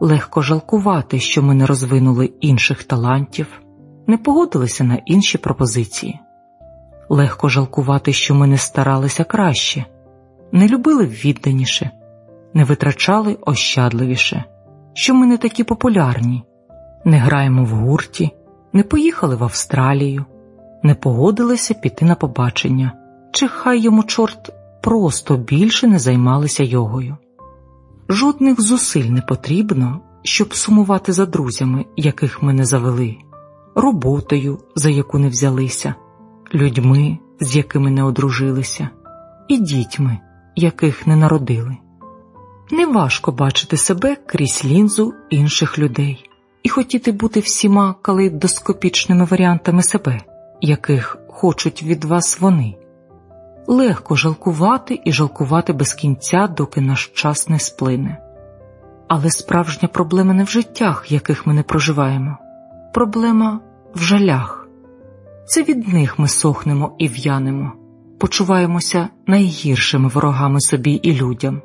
Легко жалкувати, що ми не розвинули інших талантів, не погодилися на інші пропозиції. Легко жалкувати, що ми не старалися краще, не любили відданіше, не витрачали ощадливіше, що ми не такі популярні, не граємо в гурті, не поїхали в Австралію, не погодилися піти на побачення, чи хай йому чорт просто більше не займалися йогою. Жодних зусиль не потрібно, щоб сумувати за друзями, яких ми не завели, роботою, за яку не взялися, людьми, з якими не одружилися, і дітьми, яких не народили. Неважко бачити себе крізь лінзу інших людей і хотіти бути всіма калейдоскопічними варіантами себе, яких хочуть від вас вони. Легко жалкувати і жалкувати без кінця, доки наш час не сплине. Але справжня проблема не в життях, яких ми не проживаємо, проблема в жалях. Це від них ми сохнемо і в'янемо, почуваємося найгіршими ворогами собі і людям.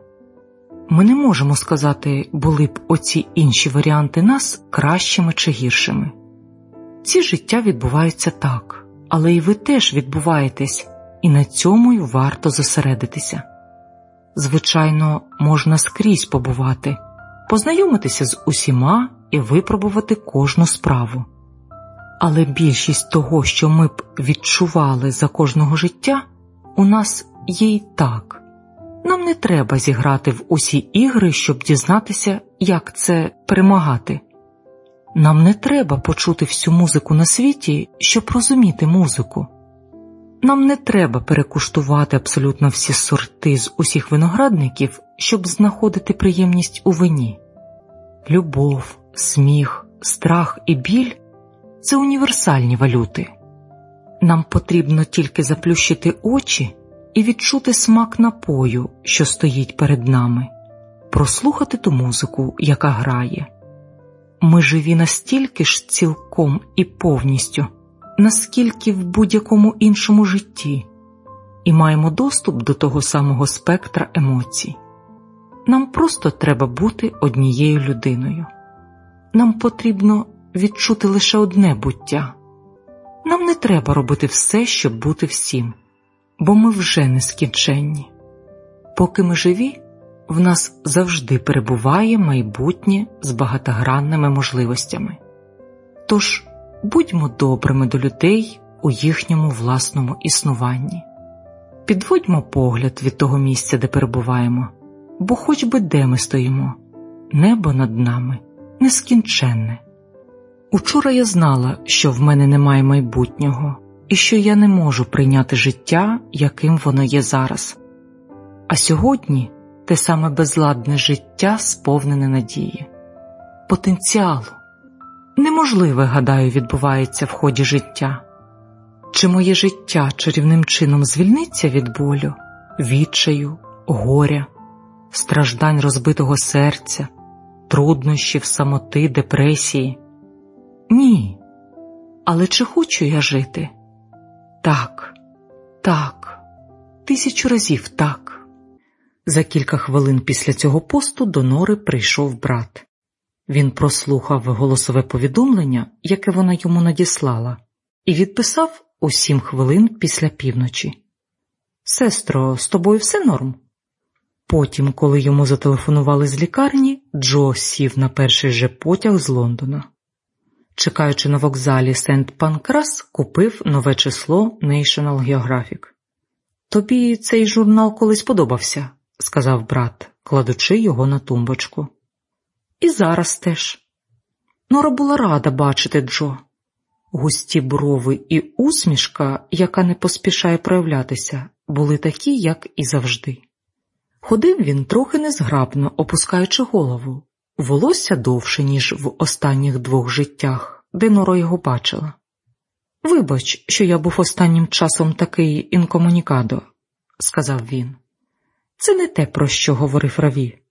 Ми не можемо сказати, були б оці інші варіанти нас кращими чи гіршими. Ці життя відбуваються так, але і ви теж відбуваєтесь, і на цьому й варто зосередитися. Звичайно, можна скрізь побувати, познайомитися з усіма і випробувати кожну справу. Але більшість того, що ми б відчували за кожного життя, у нас є й так. Нам не треба зіграти в усі ігри, щоб дізнатися, як це перемагати. Нам не треба почути всю музику на світі, щоб розуміти музику. Нам не треба перекуштувати абсолютно всі сорти з усіх виноградників, щоб знаходити приємність у вині. Любов, сміх, страх і біль це універсальні валюти. Нам потрібно тільки заплющити очі і відчути смак напою, що стоїть перед нами, прослухати ту музику, яка грає. Ми живі настільки ж цілком і повністю, наскільки в будь-якому іншому житті, і маємо доступ до того самого спектра емоцій. Нам просто треба бути однією людиною. Нам потрібно відчути лише одне буття. Нам не треба робити все, щоб бути всім бо ми вже нескінченні. Поки ми живі, в нас завжди перебуває майбутнє з багатогранними можливостями. Тож будьмо добрими до людей у їхньому власному існуванні, підводьмо погляд від того місця, де перебуваємо, бо хоч би де ми стоїмо, небо над нами нескінченне. Учора я знала, що в мене немає майбутнього і що я не можу прийняти життя, яким воно є зараз. А сьогодні те саме безладне життя сповнене надії, потенціалу. Неможливе, гадаю, відбувається в ході життя. Чи моє життя чарівним чином звільниться від болю, відчаю, горя, страждань розбитого серця, труднощів, самоти, депресії? Ні. Але чи хочу я жити? Так, так, тисячу разів так. За кілька хвилин після цього посту до Нори прийшов брат. Він прослухав голосове повідомлення, яке вона йому надіслала, і відписав у сім хвилин після півночі. Сестро, з тобою все норм? Потім, коли йому зателефонували з лікарні, Джо сів на перший же потяг з Лондона чекаючи на вокзалі Сент Панкрас, купив нове число National Geographic. Тобі цей журнал колись подобався, сказав брат, кладучи його на тумбочку. І зараз теж. Нора була рада бачити Джо. Густі брови і усмішка, яка не поспішає проявлятися, були такі, як і завжди. Ходив він трохи незграбно, опускаючи голову, волосся довше, ніж в останніх двох життях, де Нора його бачила. Вибач, що я був останнім часом такий інкомунікадо, сказав він. Це не те, про що говорив Раві.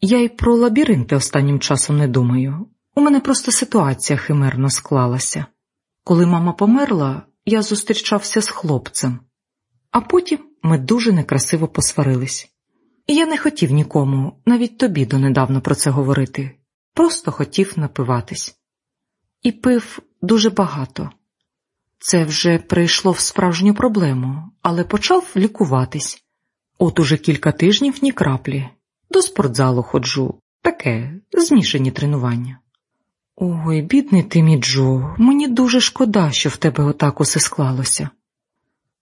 Я й про лабіринти останнім часом не думаю. У мене просто ситуація химерно склалася. Коли мама померла, я зустрічався з хлопцем, а потім ми дуже некрасиво посварились. І я не хотів нікому, навіть тобі донедавна про це говорити, просто хотів напиватись. І пив дуже багато. Це вже прийшло в справжню проблему, але почав лікуватись. От уже кілька тижнів ні краплі. До спортзалу ходжу, таке змішані тренування. Ой, бідний ти, мій мені дуже шкода, що в тебе отак усе склалося.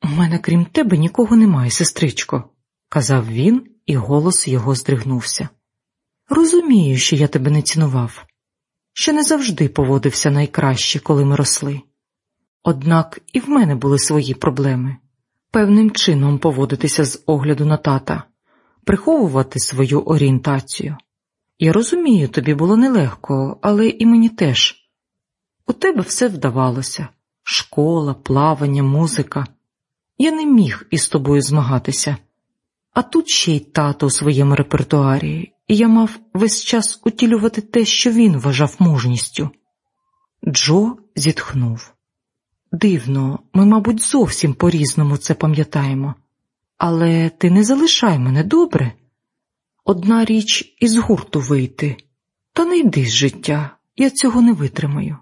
У мене, крім тебе, нікого немає, сестричко, казав він, і голос його здригнувся. Розумію, що я тебе не цінував, що не завжди поводився найкраще, коли ми росли. Однак і в мене були свої проблеми певним чином поводитися з огляду на тата, приховувати свою орієнтацію. Я розумію, тобі було нелегко, але і мені теж. У тебе все вдавалося школа, плавання, музика. Я не міг із тобою змагатися, а тут ще й тато у своєму репертуарі, і я мав весь час утілювати те, що він вважав мужністю. Джо зітхнув. Дивно, ми, мабуть, зовсім по різному це пам'ятаємо, але ти не залишай мене добре. Одна річ із гурту вийти, та не йди з життя, я цього не витримаю.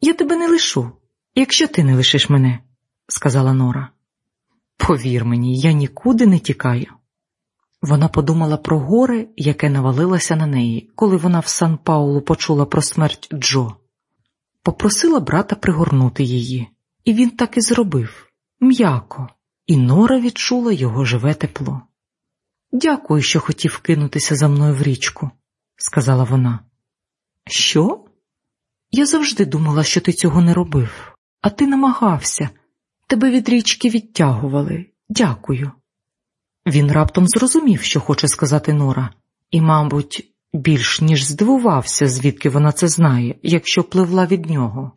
Я тебе не лишу, якщо ти не лишиш мене, сказала Нора. Повір мені, я нікуди не тікаю. Вона подумала про горе, яке навалилося на неї, коли вона в Сан Паулу почула про смерть Джо. Попросила брата пригорнути її, і він так і зробив м'яко, і Нора відчула його живе тепло. Дякую, що хотів кинутися за мною в річку, сказала вона. Що? Я завжди думала, що ти цього не робив, а ти намагався. Тебе від річки відтягували. Дякую. Він раптом зрозумів, що хоче сказати Нора, і, мабуть, більш ніж здивувався, звідки вона це знає, якщо пливла від нього.